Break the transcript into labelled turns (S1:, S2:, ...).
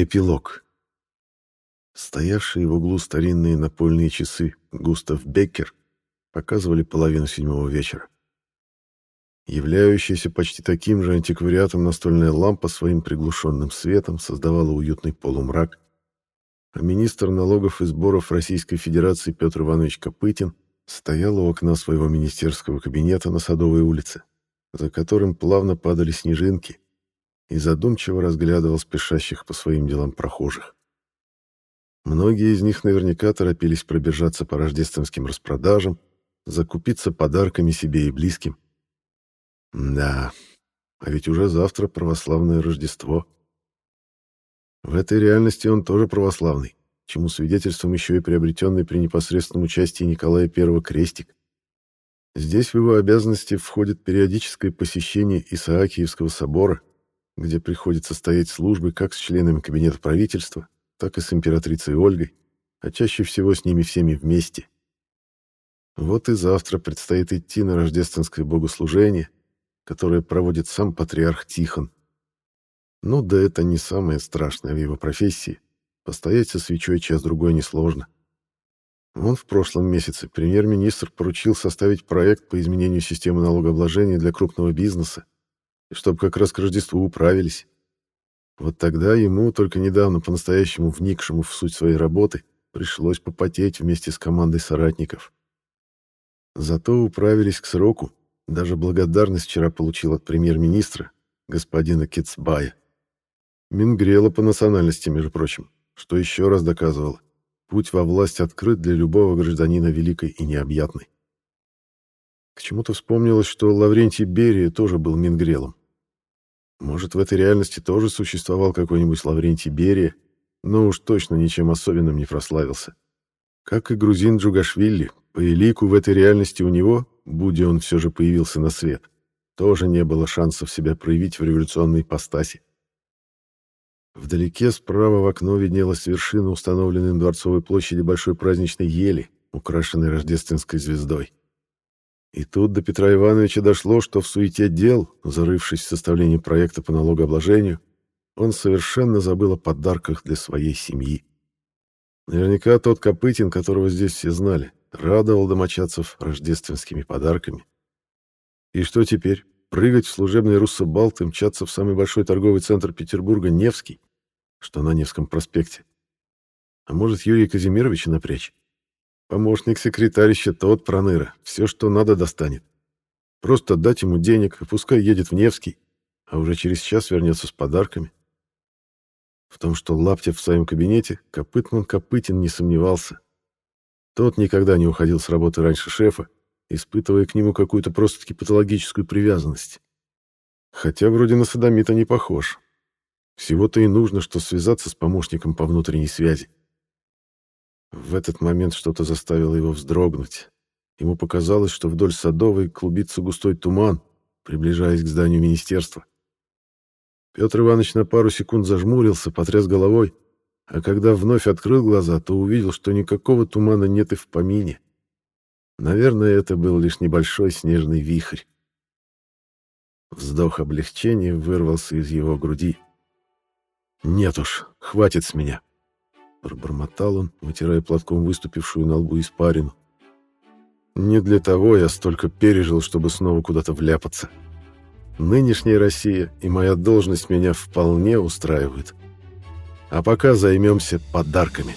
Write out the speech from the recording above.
S1: Эпилог. Стоявшие в углу старинные напольные часы Густав Беккер показывали половину седьмого вечера. Являющаяся почти таким же антиквариатом настольная лампа своим приглушенным светом создавала уютный полумрак, а министр налогов и сборов Российской Федерации Петр Иванович Копытин стоял у окна своего министерского кабинета на Садовой улице, за которым плавно падали снежинки, и задумчиво разглядывал спешащих по своим делам прохожих. Многие из них наверняка торопились пробежаться по рождественским распродажам, закупиться подарками себе и близким. Да, а ведь уже завтра православное Рождество. В этой реальности он тоже православный, чему свидетельством еще и приобретенный при непосредственном участии Николая I крестик. Здесь в его обязанности входит периодическое посещение Исаакиевского собора, где приходится стоять службы как с членами кабинета правительства, так и с императрицей Ольгой, а чаще всего с ними всеми вместе. Вот и завтра предстоит идти на рождественское богослужение, которое проводит сам патриарх Тихон. Ну да это не самое страшное в его профессии. Постоять со свечой час-другой несложно. Он в прошлом месяце премьер-министр поручил составить проект по изменению системы налогообложения для крупного бизнеса, чтобы как раз к Рождеству управились. Вот тогда ему, только недавно по-настоящему вникшему в суть своей работы, пришлось попотеть вместе с командой соратников. Зато управились к сроку, даже благодарность вчера получил от премьер-министра, господина Китсбая. Мингрела по национальности, между прочим, что еще раз доказывало, путь во власть открыт для любого гражданина великой и необъятной. К чему-то вспомнилось, что Лаврентий Берия тоже был Мингрелом. Может, в этой реальности тоже существовал какой-нибудь Лаврентий Берия, но уж точно ничем особенным не прославился. Как и грузин Джугашвили, по элику в этой реальности у него, будь он все же появился на свет, тоже не было шансов себя проявить в революционной ипостаси. Вдалеке справа в окно виднелась вершина установленной на Дворцовой площади большой праздничной ели, украшенной рождественской звездой. И тут до Петра Ивановича дошло, что в суете дел, зарывшись в составление проекта по налогообложению, он совершенно забыл о подарках для своей семьи. Наверняка тот Копытин, которого здесь все знали, радовал домочадцев рождественскими подарками. И что теперь? Прыгать в служебный руссобалт и мчаться в самый большой торговый центр Петербурга Невский, что на Невском проспекте. А может, Юрия Казимировича напрячь? Помощник секретарища тот проныра, все, что надо, достанет. Просто дать ему денег, и пускай едет в Невский, а уже через час вернется с подарками. В том, что Лаптев в своем кабинете, Копытман Копытин не сомневался. Тот никогда не уходил с работы раньше шефа, испытывая к нему какую-то просто-таки патологическую привязанность. Хотя вроде на садомита не похож. Всего-то и нужно, что связаться с помощником по внутренней связи. В этот момент что-то заставило его вздрогнуть. Ему показалось, что вдоль Садовой клубится густой туман, приближаясь к зданию министерства. Петр Иванович на пару секунд зажмурился, потряс головой, а когда вновь открыл глаза, то увидел, что никакого тумана нет и в помине. Наверное, это был лишь небольшой снежный вихрь. Вздох облегчения вырвался из его груди. «Нет уж, хватит с меня», Пробормотал он, вытирая платком выступившую на лбу испарину. Не для того я столько пережил, чтобы снова куда-то вляпаться. Нынешняя Россия и моя должность меня вполне устраивают. А пока займемся подарками.